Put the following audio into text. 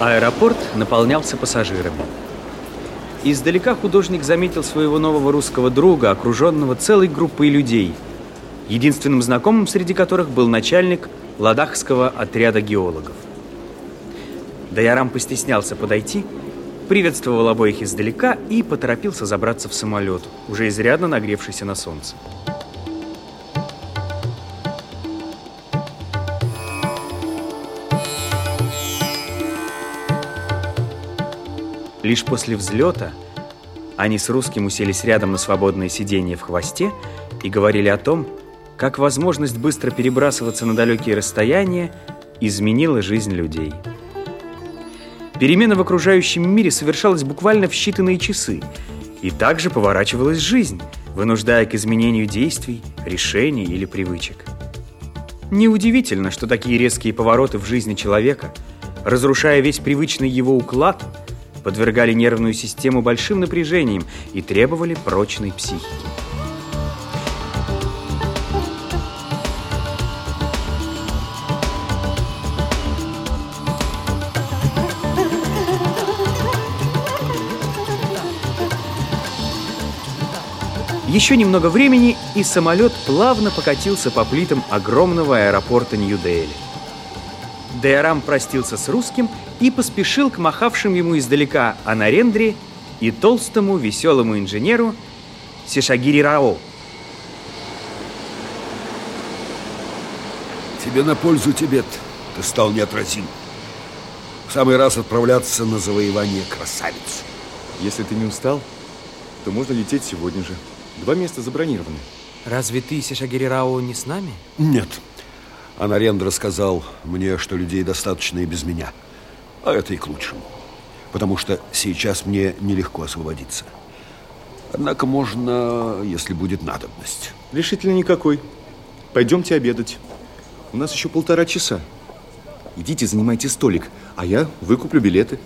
Аэропорт наполнялся пассажирами. Издалека художник заметил своего нового русского друга, окруженного целой группой людей, единственным знакомым среди которых был начальник ладахского отряда геологов. Даярам постеснялся подойти, приветствовал обоих издалека и поторопился забраться в самолет, уже изрядно нагревшийся на солнце. Лишь после взлета они с русским уселись рядом на свободное сиденье в хвосте и говорили о том, как возможность быстро перебрасываться на далекие расстояния изменила жизнь людей. Перемена в окружающем мире совершалась буквально в считанные часы, и также поворачивалась жизнь, вынуждая к изменению действий, решений или привычек. Неудивительно, что такие резкие повороты в жизни человека, разрушая весь привычный его уклад – подвергали нервную систему большим напряжениям и требовали прочной психики. Еще немного времени, и самолет плавно покатился по плитам огромного аэропорта Нью-Дели. Дейрам простился с русским и поспешил к махавшим ему издалека Анарендре и толстому веселому инженеру Сишагири Рао. Тебе на пользу, Тибет. Ты стал неотразим. В самый раз отправляться на завоевание красавиц. Если ты не устал, то можно лететь сегодня же. Два места забронированы. Разве ты, Сишагири Рао, не с нами? Нет. Анарендра сказал мне, что людей достаточно и без меня. А это и к лучшему. Потому что сейчас мне нелегко освободиться. Однако можно, если будет надобность. Решительно никакой. Пойдемте обедать. У нас еще полтора часа. Идите, занимайте столик, а я выкуплю билеты.